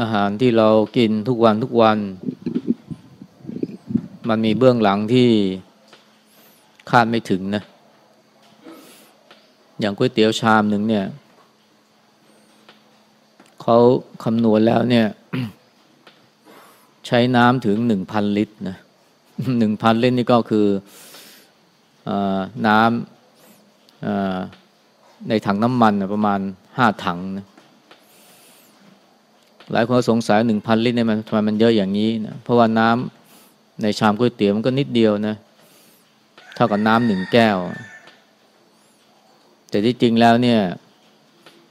อาหารที่เรากินทุกวันทุกวัน มันมีเบื้องหลังที่คาดไม่ถึงนะ อย่างก๋วยเตี๋ยวชามหนึ่งเนี่ยเขาคำนวณแล้วเนี่ย ใช้น้ำถึงหนึ่งพันลิตรนะหนึ่งพันลิตรนี่ก็คืออน้ำในถังน้ำมันประมาณห้าถังนะ หลายคนสงสัยหนึ่งพันลิตรเนี่ยมันทำไมมันเยอะอย่างนี้นะเพราะว่าน้ำในชามก๋วยเตี๋ยวมันก็นิดเดียวนะ เท่ากับน้ำหนึ่งแก้ว แต่ที่จริงแล้วเนี่ย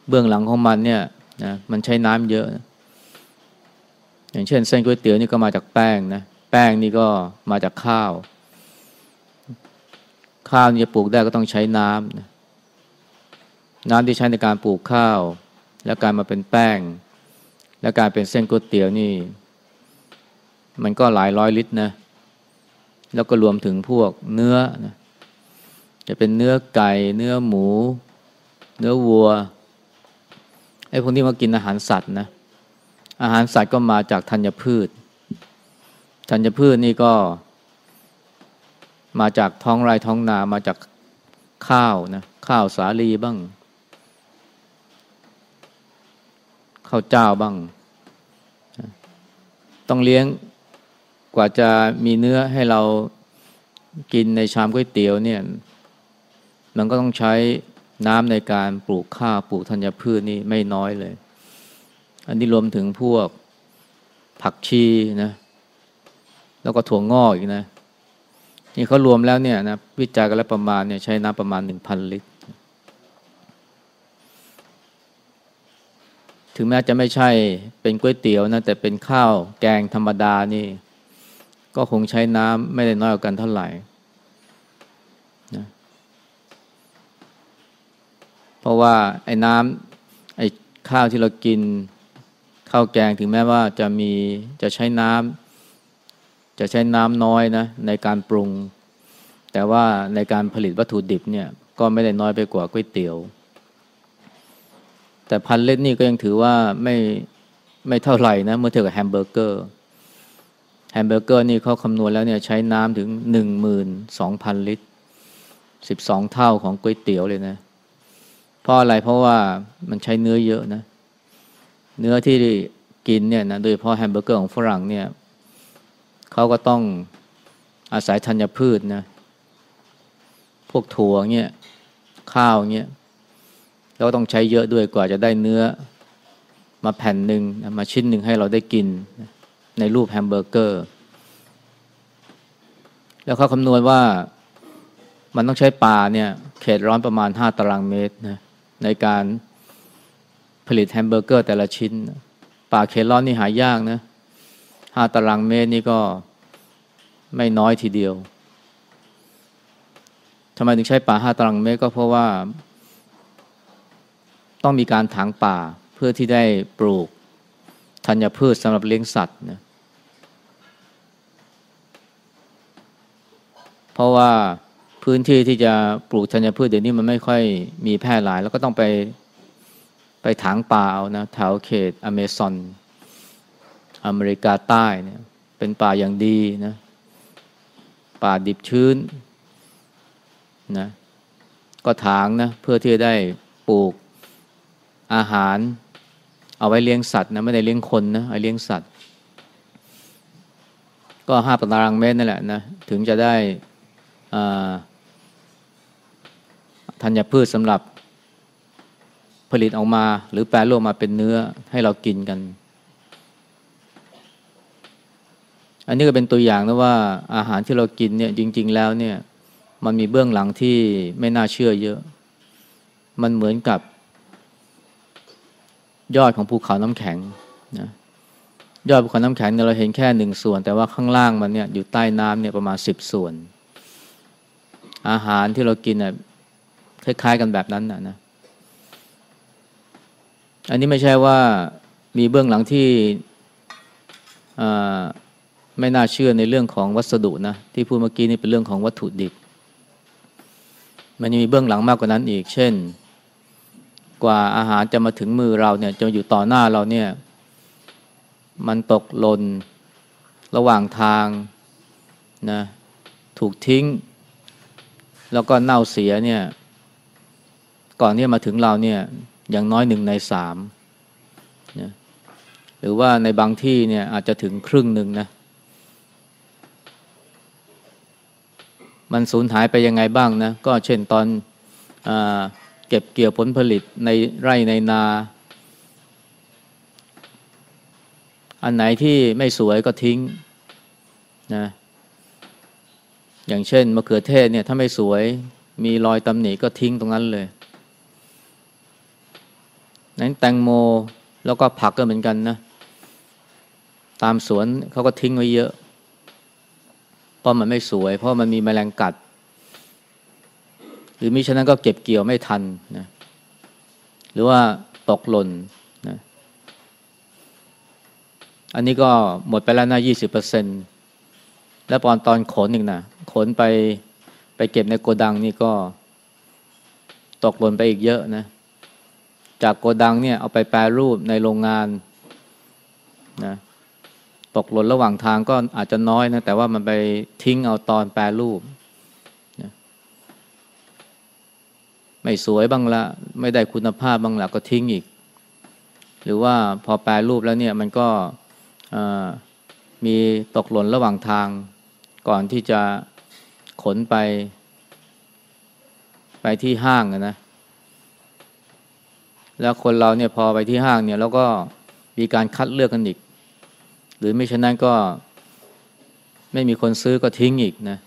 เบื้องหลังของมันเนี่ยนะมันใช้น้ำเยอะนะอย่างเช่นเส้นก๋วยเตี๋ยวนี่ก็มาจากแป้งนะแป้งนี่ก็มาจากข้าว ข้าวนี่จะปลูกได้ก็ต้องใช้น้ำนะน้ำที่ใช้ในการปลูกข้าว แล้วการมาเป็นแป้ง และการเป็นเส้นก๋วยเตี๋ยวนี่ มันก็หลายร้อยลิตรนะ แล้วก็รวมถึงพวกเนื้อนะจะเป็นเนื้อไก่ เนื้อหมู เนื้อวัวไอ้พวกนี้มากินอาหารสัตว์นะ อาหารสัตว์ก็มาจากธัญพืช ธัญพืชนี่ก็ มาจากท้องไร่ท้องนามาจากข้าวนะ ข้าวสาลีบ้าง ข้าวเจ้าบ้าง ต้องเลี้ยงกว่าจะมีเนื้อให้เรากินในชามก๋วยเตี๋ยวเนี่ย มันก็ต้องใช้น้ำในการปลูกข้าวปลูกธัญพืชนี่ไม่น้อยเลย อันนี้รวมถึงพวกผักชีนะ แล้วก็ถั่วงอกอีกนะ นี่เขารวมแล้วเนี่ยนะวิจัยกันแล้วประมาณเนี่ยใช้น้ำประมาณหนึ่งพันลิตร ถึงแม้จะไม่ใช่เป็นก๋วยเตี๋ยวนะแต่เป็นข้าวแกงธรรมดานี่ ก็คงใช้น้ำไม่ได้น้อยกว่ากันเท่าไหร่นะเพราะว่าไอ้น้ำไอ้ข้าวที่เรากินข้าวแกงถึงแม้ว่าจะมีจะใช้น้ำจะใช้น้ำน้อยนะในการปรุง แต่ว่าในการผลิตวัตถุดิบเนี่ยก็ไม่ได้น้อยไปกว่าก๋วยเตี๋ยว แต่พันลิตรนี่ก็ยังถือว่าไม่ไม่เท่าไหร่นะเมื่อเทียบกับแฮมเบอร์เกอร์แฮมเบอร์เกอร์นี่เขาคำนวณแล้วเนี่ยใช้น้ำถึงหนึ่งหมื่นสองพันลิตรสิบสองเท่าของก๋วยเตี๋ยวเลยนะเพราะอะไรเพราะว่ามันใช้เนื้อเยอะนะ เนื้อที่กินเนี่ยนะโดยเฉพาะแฮมเบอร์เกอร์ของฝรั่งเนี่ยเขาก็ต้องอาศัยธัญพืชนะพวกถั่วเงี้ยข้าวเงี้ย แล้วต้องใช้เยอะด้วยกว่าจะได้เนื้อมาแผ่นหนึ่งมาชิ้นหนึ่งให้เราได้กินในรูปแฮมเบอร์เกอร์ แล้วเขาคำนวณว่ามันต้องใช้ป่าเนี่ยเขตร้อนประมาณห้าตารางเมตรนะในการผลิตแฮมเบอร์เกอร์แต่ละชิ้น ป่าเขตร้อนนี่หายากนะห้าตารางเมตรนี่ก็ไม่น้อยทีเดียวทำไมถึงใช้ป่าห้าตารางเมตรก็เพราะว่า ต้องมีการถางป่าเพื่อที่ได้ปลูกธัญพืชสำหรับเลี้ยงสัตว์นะเพราะว่าพื้นที่ที่จะปลูกธัญพืชเดี๋ยวนี้มันไม่ค่อยมีแพร่หลาย แล้วก็ต้องไปไปถางป่าเอานะแถวเขตอเมซอนอเมริกาใต้เนี่ย เป็นป่าอย่างดีนะ ป่าดิบชื้นนะ ก็ถางนะ เพื่อที่จะได้ปลูก อาหาร เอาไว้เลี้ยงสัตว์นะไม่ได้เลี้ยงคนนะเอาเลี้ยงสัตว์ ก็ห้าตารางเมตรนั่นแหละนะถึงจะได้ธัญพืชสำหรับผลิตออกมา หรือแปลรูปมาเป็นเนื้อให้เรากินกัน อันนี้ก็เป็นตัวอย่างนะว่าอาหารที่เรากินเนี่ยจริง ๆ แล้วเนี่ยมันมีเบื้องหลังที่ไม่น่าเชื่อเยอะ มันเหมือนกับ ยอดของภูเขาน้ำแข็งนะยอดภูเขาน้ำแข็งเนี่ยเราเห็นแค่หนึ่งส่วน แต่ว่าข้างล่างมันเนี่ยอยู่ใต้น้ำเนี่ยประมาณสิบส่วน อาหารที่เรากินเนี่ยคล้ายๆกันแบบนั้นนะนะอันนี้ไม่ใช่ว่ามีเบื้องหลังที่ไม่น่าเชื่อในเรื่องของวัสดุนะที่พูดเมื่อกี้นี่เป็นเรื่องของวัตถุดิบ มันยังมีเบื้องหลังมากกว่านั้นอีก เช่น กว่าอาหารจะมาถึงมือเราเนี่ยจะอยู่ต่อหน้าเราเนี่ย มันตกหล่นระหว่างทางนะถูกทิ้ง แล้วก็เน่าเสียเนี่ย ก่อนที่มาถึงเราเนี่ยอย่างน้อยหนึ่งในสามนะหรือว่าในบางที่เนี่ยอาจจะถึงครึ่งหนึ่งนะ มันสูญหายไปยังไงบ้างนะ ก็เช่นตอนอ่า เก็บเกี่ยวผลผลิตในไร่ในนา อันไหนที่ไม่สวยก็ทิ้งนะอย่างเช่นมะเขือเทศเนี่ยถ้าไม่สวยมีรอยตำหนิก็ทิ้งตรงนั้นเลยนั้นแตงโมแล้วก็ผักก็เหมือนกันนะ ตามสวนเขาก็ทิ้งไว้เยอะ เพราะมันไม่สวย เพราะมันมีแมลงกัด หรือมิฉะนั้นก็เก็บเกี่ยวไม่ทันนะหรือว่าตกหล่นนะอันนี้ก็หมดไปแล้วนะยี่สิบเปอร์เซ็นแล้วตอนตอนขนอีกนะขนไปไปเก็บในโกดังนี่ก็ ตกหล่นไปอีกเยอะนะ จากโกดังเนี่ยเอาไปแปรรูปในโรงงานนะตกหล่นระหว่างทางก็อาจจะน้อยนะ แต่ว่ามันไปทิ้งเอาตอนแปรรูปนะ ไม่สวยบ้างละ ไม่ได้คุณภาพบ้างละก็ทิ้งอีก หรือว่าพอแปรรูปแล้วเนี่ยมันก็มีตกหล่นระหว่างทาง ก่อนที่จะขนไป ไปที่ห้างนะแล้วคนเราเนี่ยพอไปที่ห้างเนี่ยแล้วก็มีการคัดเลือกกันอีก หรือไม่ฉะนั้นก็ไม่มีคนซื้อก็ทิ้งอีกนะ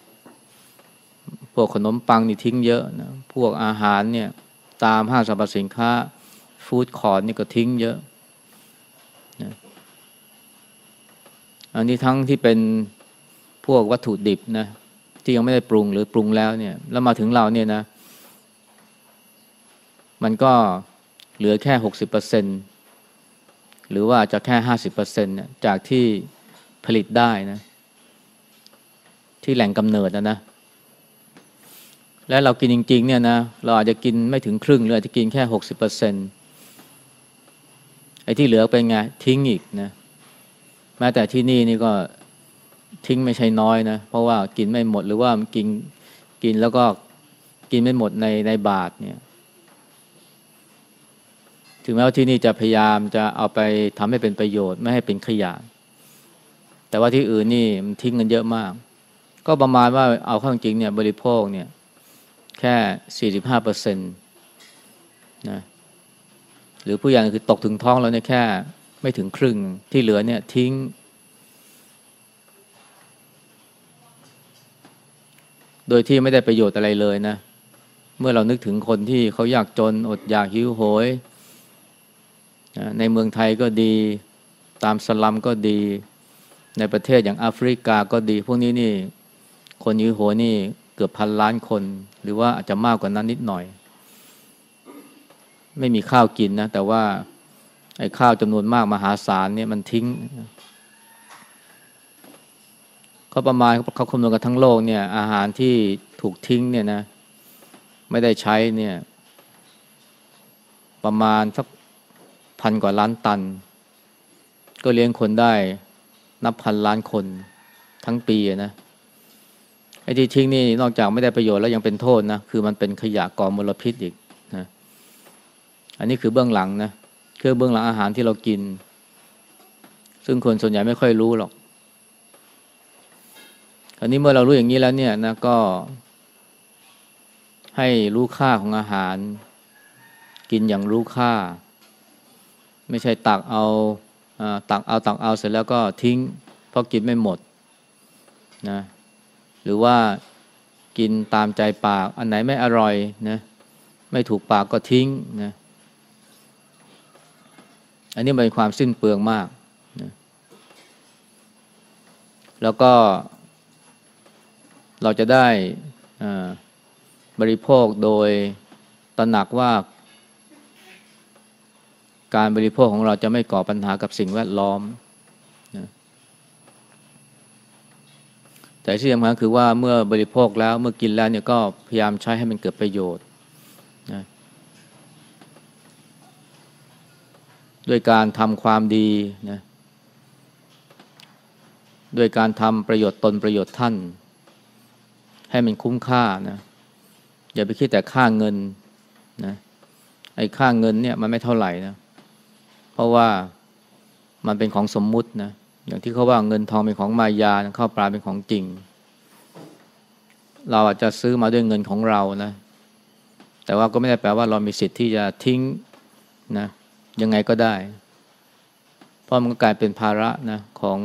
วกขนมปังนี่ทิ้งเยอะนะพวกอาหารเนี่ยตามห้างสรรพสินค้าฟู้ดคอร์ทนี่ก็ทิ้งเยอะนะอันนี้ทั้งที่เป็นพวกวัตถุดิบนะที่ยังไม่ได้ปรุงหรือปรุงแล้วเนี่ย แล้วมาถึงเราเนี่ยนะ มันก็เหลือแค่หกสิบเปอร์เซ็นหรือว่าจะแค่ห้าสิบเปอร์เซ็นเนี่ยจากที่ผลิตได้นะ ที่แหล่งกำเนิดนะนะ และเรากินจริง ๆ เนี่ยนะเราอาจจะกินไม่ถึงครึ่งหรืออาจจะกินแค่หกสิบเปอร์เซ็นไอ้ที่เหลือเป็นไงทิ้งอีกนะแม้แต่ที่นี่นี่ก็ทิ้งไม่ใช่น้อยนะเพราะว่ากินไม่หมดหรือว่ากินกินแล้วก็กินไม่หมดในในบาทเนี่ยถึงแม้ว่าที่นี่จะพยายามจะเอาไปทำให้เป็นประโยชน์ไม่ให้เป็นขยะ แต่ว่าที่อื่นนี่มันทิ้งกันเยอะมาก ก็ประมาณว่าเอาข้างจริงเนี่ยบริโภคเนี่ย แค่สี่สิบห้าเปอร์เซ็นต์นะหรือผู้ใหญ่คือตกถึงท้องแล้วเนี่ยแค่ไม่ถึงครึ่งที่เหลือเนี่ยทิ้ง โดยที่ไม่ได้ประโยชน์อะไรเลยนะ เมื่อเรานึกถึงคนที่เขาอยากจนอดอยากหิวโหย ในเมืองไทยก็ดีตามสลัมก็ดีในประเทศอย่างแอฟริกาก็ดี พวกนี้นี่ คนยูโหยนี่ เกือบพันล้านคน หรือว่าอาจจะมากกว่านั้นนิดหน่อย ไม่มีข้าวกินนะ แต่ว่าไอ้ข้าวจำนวนมากมหาศาลเนี่ยมันทิ้งเขาประมาณเขาคำนวณกันทั้งโลกเนี่ย อาหารที่ถูกทิ้งเนี่ยนะ ไม่ได้ใช้เนี่ย ประมาณสักพันกว่าล้านตัน ก็เลี้ยงคนได้นับพันล้านคนทั้งปีนะ อ้ที่ทิ้งนี่นอกจากไม่ได้ประโยชน์แล้วยังเป็นโทษนะคือมันเป็นขยะก่อมลพิษอีกนะอันนี้คือเบื้องหลังนะคือเบื้องหลังอาหารที่เรากิน ซึ่งคนส่วนใหญ่ไม่ค่อยรู้หรอกอันนี้เมื่อเรารู้อย่างนี้แล้วเนี่ยนะก็ ให้รู้ค่าของอาหาร กินอย่างรู้ค่า ไม่ใช่ตักเอาตักเอาตักเอาเสร็จแล้วก็ทิ้งเพราะกินไม่หมดนะ หรือว่ากินตามใจปาก อันไหนไม่อร่อยนะไม่ถูกปากก็ทิ้งนะอันนี้เป็นความสิ้นเปลืองมากนะแล้วก็เราจะได้บริโภคโดยตระหนักว่า การบริโภคของเราจะไม่ก่อปัญหากับสิ่งแวดล้อมนะ แต่ที่สำคัญคือว่าเมื่อบริโภคแล้วเมื่อกินแล้วเนี่ยก็พยายามใช้ให้มันเกิดประโยชน์นะด้วยการทำความดีนะโดยการทำประโยชน์ตนประโยชน์ท่าน ให้มันคุ้มค่านะอย่าไปคิดแต่ค่าเงินนะไอ้ค่าเงินเนี่ยมันไม่เท่าไหร่นะเพราะว่ามันเป็นของสมมุตินะ อย่างที่เขาว่าเงินทองเป็นของมายาข้าวปลาเป็นของจริง เราอาจจะซื้อมาด้วยเงินของเรานะ แต่ว่าก็ไม่ได้แปลว่าเรามีสิทธิ์ที่จะทิ้งนะยังไงก็ได้ เพราะมันกลายเป็นภาระนะของ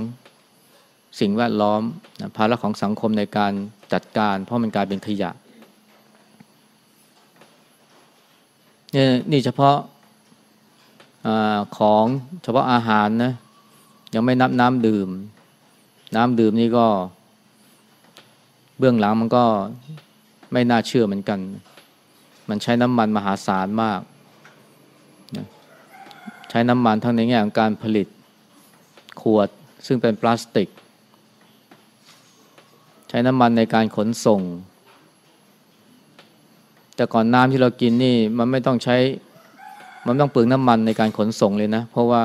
สิ่งแวดล้อมนะภาระของสังคมในการจัดการ เพราะมันกลายเป็นขยะนี่นี่เฉพาะอของเฉพาะอาหารนะ ยังไม่นับน้ำดื่ม น้ำดื่มนี่ก็ เบื้องหลังมันก็ไม่น่าเชื่อเหมือนกัน มันใช้น้ำมันมหาศาลมาก ใช้น้ำมันทั้งในแง่ของการผลิตขวดซึ่งเป็นพลาสติก ใช้น้ำมันในการขนส่ง แต่ก่อนน้ำที่เรากินนี่มันไม่ต้องใช้ มันต้องเปลืองน้ำมันในการขนส่งเลยนะ เพราะว่า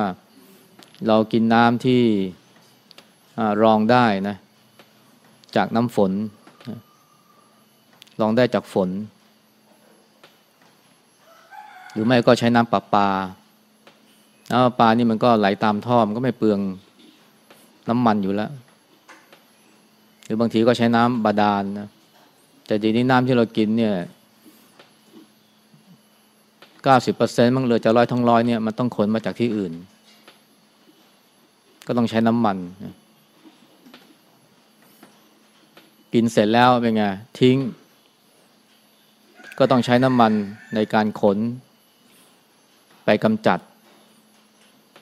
เรากินน้ำที่รองได้นะ จากน้ำฝน รองได้จากฝน หรือไม่ก็ใช้น้ำประปา น้ำประปานี่มันก็ไหลตามท่อมันก็ไม่เปลืองน้ำมันอยู่แล้ว หรือบางทีก็ใช้น้ำบาดาลนนะแต่ดีนี้น้ำที่เรากินเนี่ยเก้าสิบเปอร์เซ็นต์มันเหลือจะร้อยทั้งร้อยเนี่ยมันต้องขนมาจากที่อื่น ก็ต้องใช้น้ำมันกินเสร็จแล้วเป็นไงทิ้ง ก็ต้องใช้น้ำมันในการขน ไปกำจัด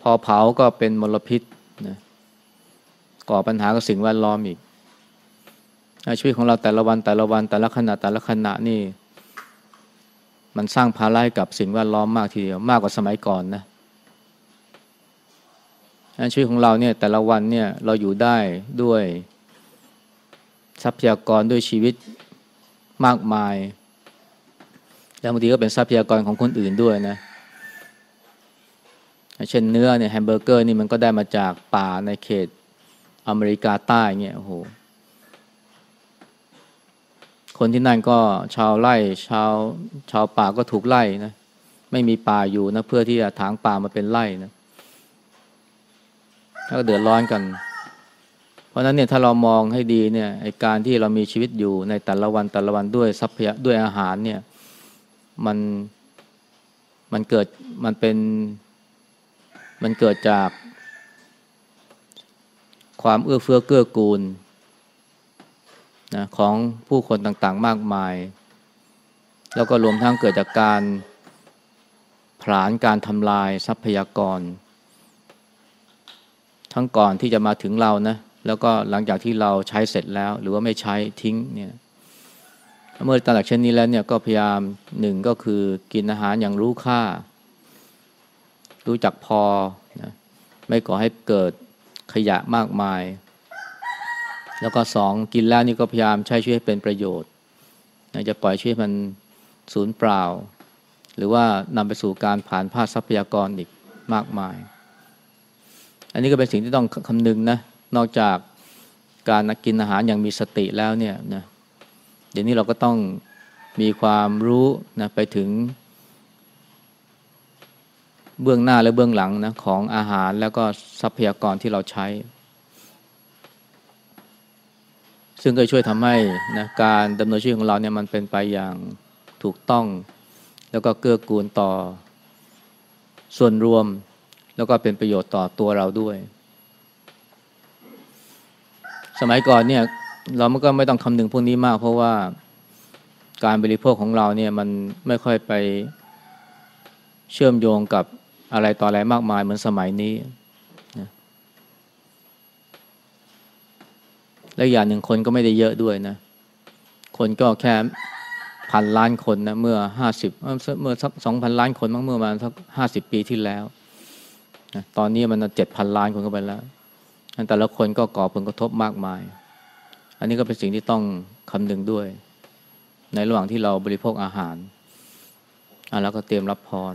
พอเผาก็เป็นมลพิษนะก่อปัญหากับสิ่งแวดล้อมอีกชีวิตของเราแต่ละวันแต่ละวันแต่ละขณะแต่ละขณะนี่ มันสร้างภาระกับสิ่งแวดล้อมมากทีเดียวมากกว่าสมัยก่อนนะ ชีวิตของเราเนี่ยแต่ละวันเนี่ยเราอยู่ได้ด้วยทรัพยากรด้วยชีวิตมากมาย แล้วบางทีก็เป็นทรัพยากรของคนอื่นด้วยนะเช่นเนื้อเนี่ยแฮมเบอร์เกอร์นี่มันก็ได้มาจากป่าในเขตอเมริกาใต้เงี้ยโอ้โหคนที่นั่นก็ชาวไร่ชาวชาวป่าก็ถูกไล่นะไม่มีป่าอยู่นะเพื่อที่จะถางป่ามาเป็นไร่นะ แล้วก็เดือดร้อนกัน เพราะนั้นเนี่ยถ้าเรามองให้ดีเนี่ยไอการที่เรามีชีวิตอยู่ในแต่ละวันแต่ละวันด้วยทรัพยาด้วยอาหารเนี่ยมันมันเกิดมันเป็นมันเกิดจาก ความเอื้อเฟื้อเกื้อกูลนะของผู้คนต่างๆมากมาย แล้วก็รวมทั้งเกิดจากการผลาญการทำลายทรัพยากร ทั้งก่อนที่จะมาถึงเรานะ แล้วก็หลังจากที่เราใช้เสร็จแล้ว หรือว่าไม่ใช้ทิ้งเนี่ยเมื่อตระหนักเช่นนี้แล้วเนี่ยก็พยายามหนึ่งก็คือกินอาหารอย่างรู้ค่า รู้จักพอนะไม่ก่อให้เกิดขยะมากมาย แล้วก็สองกินแล้วนี่ก็พยายามใช้ชีวิตให้เป็นประโยชน์จะปล่อยชีวิตมันสูญเปล่า หรือว่านำไปสู่การผ่านพลาดทรัพยากรอีกมากมาย อันนี้ก็เป็นสิ่งที่ต้องคำนึงนะ นอกจากการกินอาหารอย่างมีสติแล้วเนี่ยนะเดี๋ยวนี้เราก็ต้องมีความรู้นะไปถึง เบื้องหน้าและเบื้องหลังนะของอาหารแล้วก็ทรัพยากรที่เราใช้ ซึ่งก็ช่วยทำให้นะการดำเนินชีวิตของเราเนี่ยมันเป็นไปอย่างถูกต้อง แล้วก็เกื้อกูลต่อส่วนรวม แล้วก็เป็นประโยชน์ต่อตัวเราด้วย สมัยก่อนเนี่ย เราก็ไม่ต้องคำนึงพวกนี้มาก เพราะว่าการบริโภคของเราเนี่ยมันไม่ค่อยไปเชื่อมโยงกับอะไรต่ออะไรมากมายเหมือนสมัยนี้และอย่างหนึ่งคนก็ไม่ได้เยอะด้วยนะ คนก็แค่พันล้านคนนะเมื่อห้าสิบเมื่อสักสองพันล้านคนเมื่อมาสักห้าสิบปีที่แล้ว ตอนนี้มันเจ็ดพันล้านคนเข้าไปแล้วแต่ละคนก็ก่อผลกระทบมากมาย อันนี้ก็เป็นสิ่งที่ต้องคำนึงด้วย ในระหว่างที่เราบริโภคอาหาร แล้วก็เตรียมรับพร